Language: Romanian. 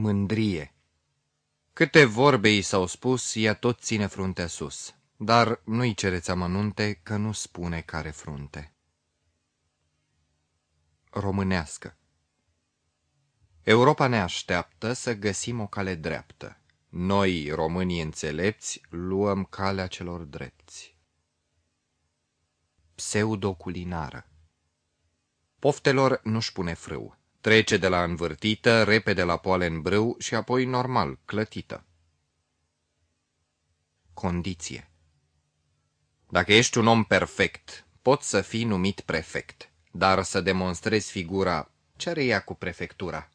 Mândrie Câte vorbe i s-au spus, ea tot ține fruntea sus, dar nu-i cereți amănunte că nu spune care frunte. Românească Europa ne așteaptă să găsim o cale dreaptă. Noi, românii înțelepți, luăm calea celor drepți. Pseudoculinară Poftelor nu-și pune frâu. Trece de la învârtită, repede la poale în brâu și apoi normal, clătită. Condiție Dacă ești un om perfect, poți să fii numit prefect, dar să demonstrezi figura, ce are ea cu prefectura?